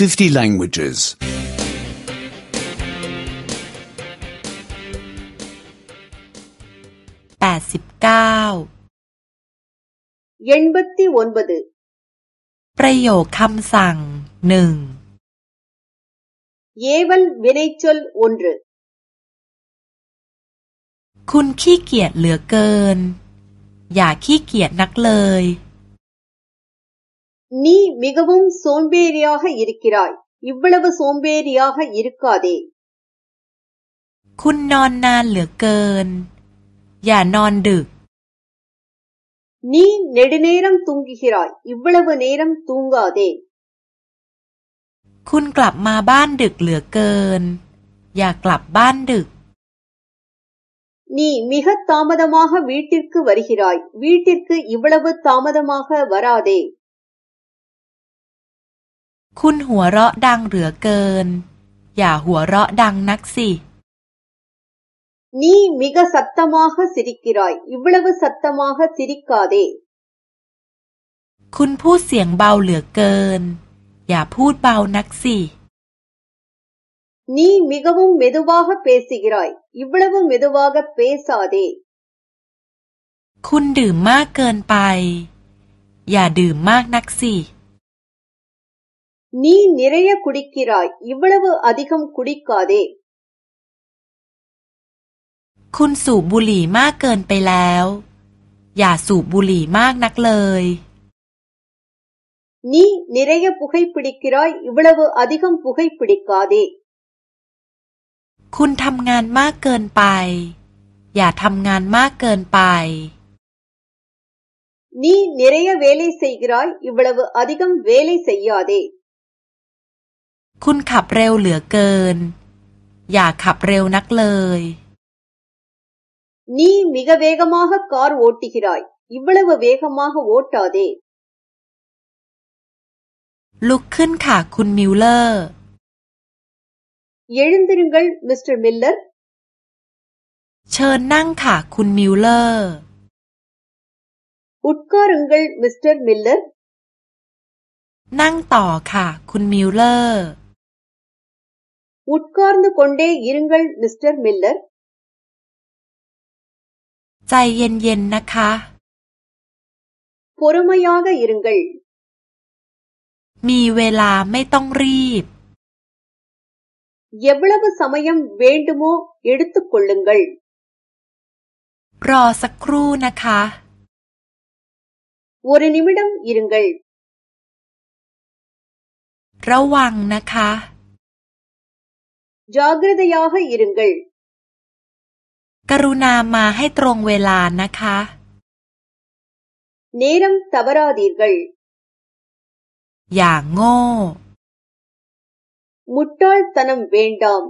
50 languages. 89 89ประโยคคำสั่งหนึ่งเยวัลวินัยชลวนรคุณขี้เกียจเหลือเกิน อย่าขี้เกียจนักเลย நீ மிகவும் சோம்பேறியாக இருக்கிறாய் இவ்வளவு சோம்பேறியாக இருக்காதே நீ நெடுநேரம் தூங்குகிறாய் இவ்வளவு நேரம் தூங்காதே คุณกลับมาบ้านดึกเหลือเกินอย่ากลับบ้านดึก நீ மிக தாமதமாக வீட்டிற்கு வருகிறாய் வீட்டிற்கு இவ்வளவு தாமதமாக வராதே คุณหัวเราะดังเหลือเกิน อย่าหัวเราะดังนักสิ นี่มิกสัตตม க ச สิริกิรอยอิบล்ก ள ัต சத்தமாக ச ி ர ி க คุณพูดเสียงเบาเหลือเกิน อย่าพูดเบานักสิ นี่ நீ ம ุ க வ ு ம ் மெதுவாக ப ேิு க ிอா ய ்บ வ ்ุ้งเมெุวากเปேสาเด คุณดื่มมากเกินไป อย่าดื่มมากนักสินี่ி ற รย க คุிิก க ราย ய ் இ ล் வ ள வ ด அ คมค்ุิกาเด்คุณสูบบุหรี่มากเกินไปแล้ว อย่าสูบบุหรี่มากนักเลยนี่นิเรยปุ๊ยปิดกีรายอีวลาวอดีคมปุ๊ยปิดกาเดีคุณทำงานมากเกินไป อย่าทำงานมากเกินไปนี่นิรยเวลีใส่กีรายอีวลาวอดีคมเวลีใส่ยาเดีคุณขับเร็วเหลือเกิน อย่าขับเร็วนักเลย นี่มิกาเวกมาฮกอร์โวติกิรอยอีบลาวเวกมาฮโวตอดดลุกขึ้นค่ะ คุณมิลเลอร์เยืนติริงกัลมิสเตอร์มิลเลอร์ เชิญนั่งค่ะ คุณมิลเลอร์อุดกอริงกัลมิสเตอร์มิลเลอร์ นั่งต่อค่ะ คุณมิลเลอร์ உட்கார்ந்து கொண்டே இருங்கள் மிஸ்டர் மில்லர் ใจเย็นๆนะคะ பொறுமையாக இருங்கள் มีเวลาไม่ต้องรีบ எவ்வளவு சமயம் வேண்டுமோ எடுத்துக் கொள்ளுங்கள் รอสักครู่นะคะ ஒரு நிமிடம் இருங்கள் ระวังนะคะจากรดยาห์อิริงกลกรุณามาให้ตรงเวลานะคะเนรมทบราดีกลอย่างโง่มุดตอลตันมเวนดอม